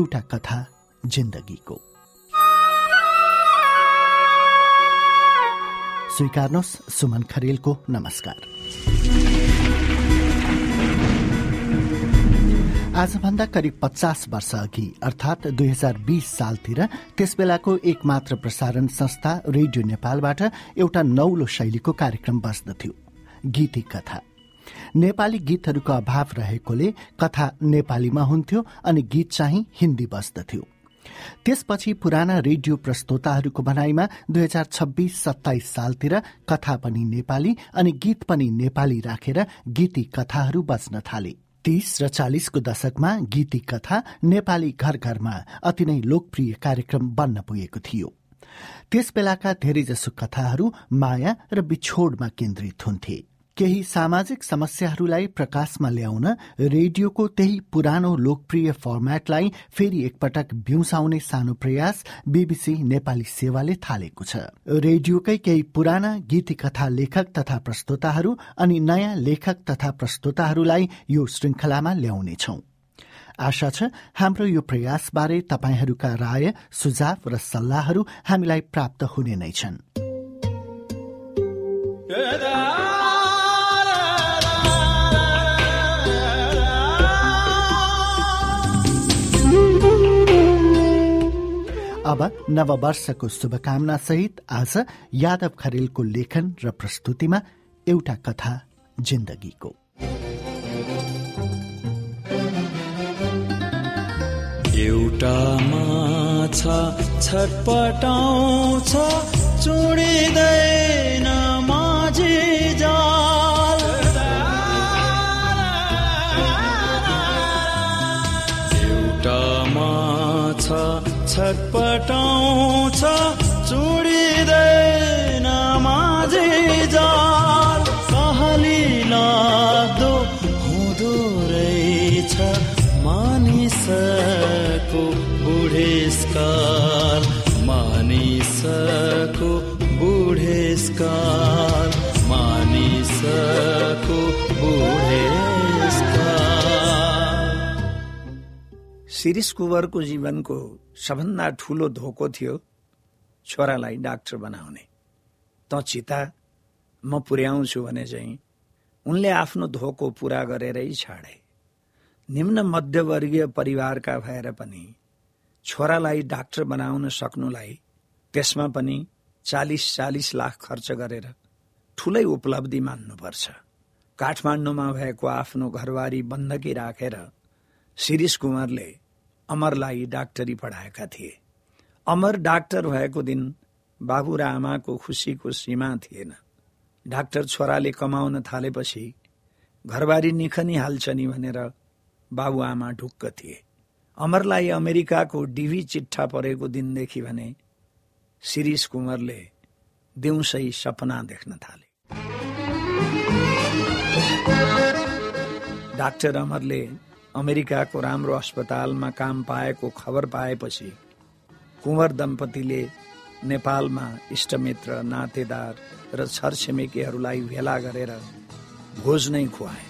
एउटा कथा जिन्दगीको। स्वीकार्नुहोस् सुमन खरेलको नमस्कार। आजभन्दा करिब पचास वर्ष अघि अर्थात् दुई हजार बीस सालतिर त्यसबेलाको एकमात्र प्रसारण संस्था रेडियो नेपालबाट एउटा नौलो शैलीको कार्यक्रम बस्दथ्यो। गीती कथा। नेपाली गीतहरूको अभाव रहेकोले कथा नेपालीमा हुन्थ्यो अनि गीत चाहिँ हिन्दी बस्दथ्यो त्यसपछि पुराना रेडियो प्रस्तोताहरूको भनाइमा दुई हजार छब्बीस सत्ताइस सालतिर कथा पनि नेपाली अनि गीत पनि नेपाली राखेर गीती कथाहरू बच्न थाले। तीस र चालिसको दशकमा गीती कथा नेपाली घर घरमा अति नै लोकप्रिय कार्यक्रम बन्न पुगेको थियो। त्यस बेलाका धेरैजसो कथाहरू माया र बिछोडमा केन्द्रित हुन्थे। केही सामाजिक समस्याहरूलाई प्रकाशमा ल्याउन रेडियोको त्यही पुरानो लोकप्रिय फर्मेटलाई फेरि एकपटक बिउसाउने सानो प्रयास बीबीसी नेपाली सेवाले थालेको छ। रेडियोकै केही पुराना गीती कथा लेखक तथा प्रस्तोताहरू अनि नयाँ लेखक तथा प्रस्तोताहरूलाई यो श्रृङ्खलामा ल्याउनेछौ। आशा छ हाम्रो यो प्रयासबारे तपाईँहरूका राय सुझाव र सल्लाहहरू हामीलाई प्राप्त हुने नै छन्। अब नववर्षको शुभकामना सहित आज यादव खरेलको लेखन र प्रस्तुतिमा एउटा कथा जिन्दगीको। एउटा माछा छटपटाउँछ चुडिँदैन छटपटाउँछ चुडिँदैन माझे जाल। कहली लाग्दो हुँदो रहेछ मानिसको बुढेसकाल। मानिसको बुढेसकाल। मानिसको बुढेसकाल शिरिष कुवरको जीवनको सबभन्दा ठुलो धोको थियो छोरालाई डाक्टर बनाउने। त चिता म पुर्याउँछु भने चाहिँ उनले आफ्नो धोको पुरा गरेरै छाडे। निम्न मध्यवर्गीय परिवारका भएर पनि छोरालाई डाक्टर बनाउन सक्नुलाई त्यसमा पनि चालिस चालिस लाख खर्च गरेर ठुलै उपलब्धि मान्नुपर्छ। काठमाडौँमा भएको आफ्नो घरबारी बन्दकी राखेर शिरिष कुमारले अमरलाई डाक्टरी पढाएका थिए। अमर डाक्टर भएको दिन बाबु र आमाको खुसीको सीमा थिएन। डाक्टर छोराले कमाउन थालेपछि घरबारी निखनी हाल्छ नि भनेर बाबुआमा ढुक्क थिए। अमरलाई अमेरिकाको डिभी चिट्ठा परेको दिनदेखि भने शिरिष कुमारले दिउँसै सपना देख्न थाले। डाक्टर अमरले अमेरिकाको राम्रो अस्पतालमा काम पाएको खबर पाएपछि कुँवर दम्पतिले नेपालमा इष्टमित्र नातेदार र छरछिमेकीहरूलाई भेला गरेर भोज नै खुवाए।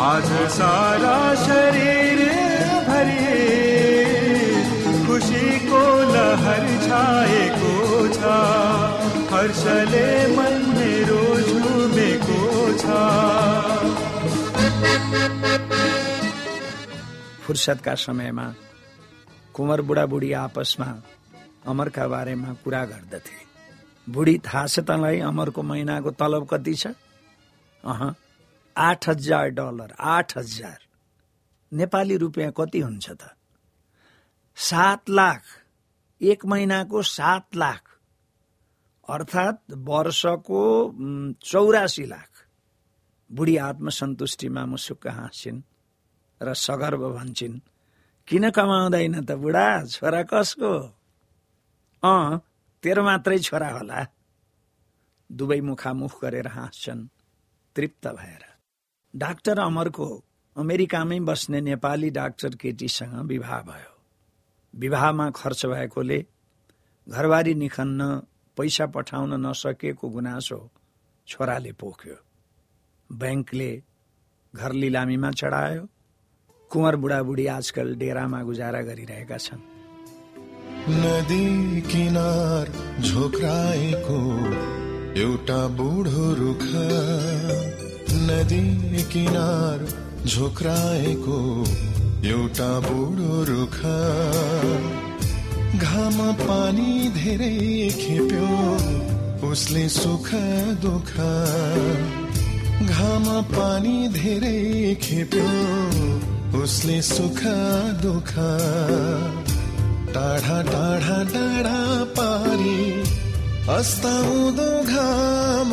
आज सारा शरीर भरि खुसीको लहर छाएको छ हर्षले मन मेरो झुमेको छ फुर्सदका समयमा कुँवर बुढाबुढी आपसमा अमरका बारेमा कुरा गर्दथे। बुढी थाहा छ तँलाई अमरको महिनाको तलब कति छ? अह आठ हजार डलर आठ हजार। नेपाली रुपियाँ कति हुन्छ त? सात लाख। एक महिनाको सात लाख अर्थात् वर्षको चौरासी लाख। बुढी आत्मसन्तुष्टिमा मुसुक्क हाँसिन् र सगर्व भन्छन् किन कमाउँदैन त बुढा छोरा कसको? अँ तेरो मात्रै छोरा होला। दुवै मुखामुख गरेर हाँस्छन् तृप्त भएर। डाक्टर अमरको अमेरिकामै बस्ने नेपाली डाक्टर केटीसँग विवाह भयो। विवाहमा खर्च भएकोले घरबारी निखन्न पैसा पठाउन नसकेको गुनासो छोराले पोख्यो। ब्याङ्कले घर लिलामीमा चढायो। कुँवर बुढाबुढी आजकल डेरामा गुजारा गरिरहेका छन्। नदी किनार झोक्राएको एउटा बुढो रुख। नदी किनार झोक्राएको एउटा बुढो रुख। घाम पानी धेरै खेप्यो। उसले सुख दुःख। घाम पानी धेरै खेप्यो। उसले सुख दुःख। टाढा टाढा डाँडा पारी। अस्ताउँदो घाम।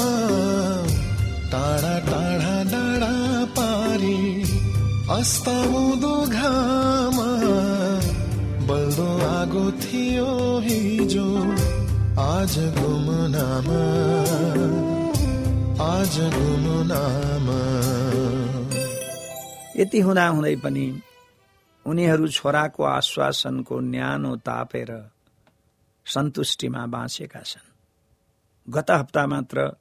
टाढा टाढा डाँडा पारी। अस्ताउँदो घाम बल्दो आगो हिजो आज गुमनाम आज गुमनाम यति हुँदा हुँदै पनि उनीहरू छोराको आश्वासनको न्यानो तापेर सन्तुष्टिमा बाँचेका छन्। गत हप्ता मात्र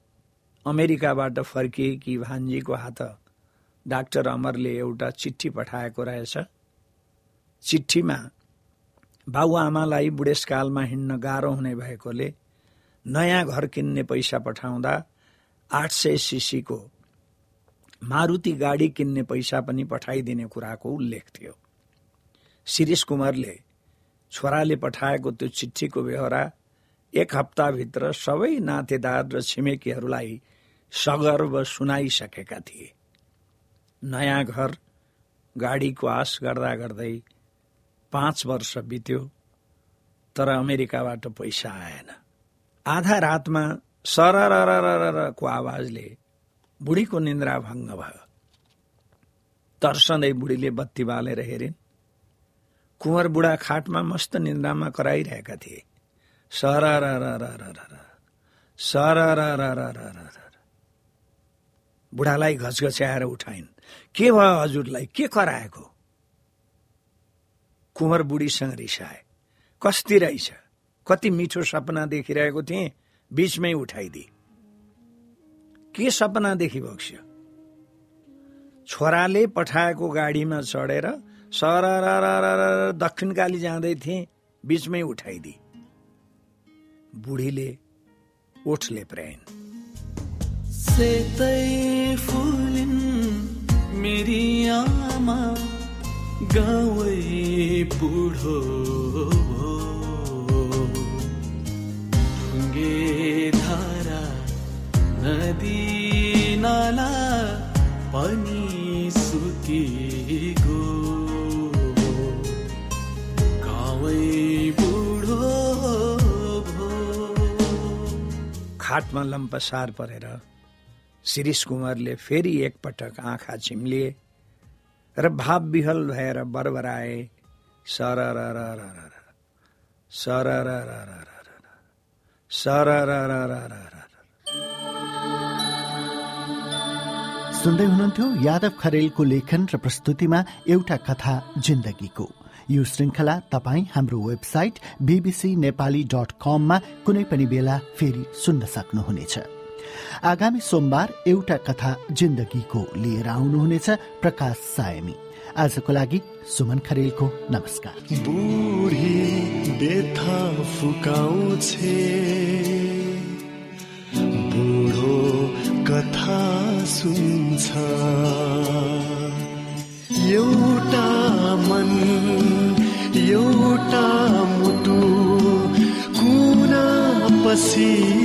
अमेरिकाबाट फर्किएकी भान्जीको हात डाक्टर अमरले एउटा चिठी पठाएको रहेछ। चिठीमा बाबुआमालाई बुढेसकालमा हिँड्न गाह्रो हुने भएकोले नयाँ घर किन्ने पैसा पठाउँदा आठ सय सिसीको मारुति गाडी किन्ने पैसा पनि पठाइदिने कुराको उल्लेख थियो। शिरीष कुमारले छोराले पठाएको त्यो चिठीको बेहोरा एक हप्ताभित्र सबै नातेदार र छिमेकीहरूलाई सगर्व सुनाइसकेका थिए। नयाँ घर गाडीको आश गर्दा गर्दै पाँच वर्ष बित्यो तर अमेरिकाबाट पैसा आएन। आधा रातमा सररको आवाजले बुढीको निन्द्रा भङ्ग भयो। तर्सँदै बुढीले बत्ती बालेर हेरिन् कुँवर बुढा खाटमा मस्त निन्द्रामा कराइरहेका थिए। सर सर बुढालाई घचघच्याएर उठाइन्। के भयो हजुरलाई? के कराएको? कुँवर बुढीसँग रिसाए। कस्ती रहेछ? कति मिठो सपना देखिरहेको थिएँ। बीचमै उठाइदिए। के सपना बक्स्यो छोराले पठाएको गाडीमा चढेर सर दक्षिणकाली जाँदै थिए। बीचमै उठाइदिए। बुढीले ओठले प्राइन् सेतै फुलिन् मेरी आमा गाउँै बुढो। ढुङ्गे धारा नदी नाला पनि सुकिगो गाउँै बुढो भो खाटमा लम्पसार परेर शिरीष कुमारले फेरि एकपटक आँखा चिम्लिए र भाव विहल भएर बरबराए सर सर सर सुन्दै हुनुहुन्थ्यो यादव खरेलको लेखन र प्रस्तुतिमा एउटा कथा जिन्दगीको यो श्रृङ्खला तपाईँ हाम्रो वेबसाइट बीबीसी नेपाली डट कममा कुनै पनि बेला फेरि सुन्न सक्नुहुनेछ आगामी सोमबार एउटा कथा जिन्दगीको लिएर आउनुहुनेछ प्रकाश सायमी। आजको लागि सुमन खरेलको नमस्कार। बुढी कथा सुन्छ। एउटा मन एउटा मुटु कुना पसिरुन्छ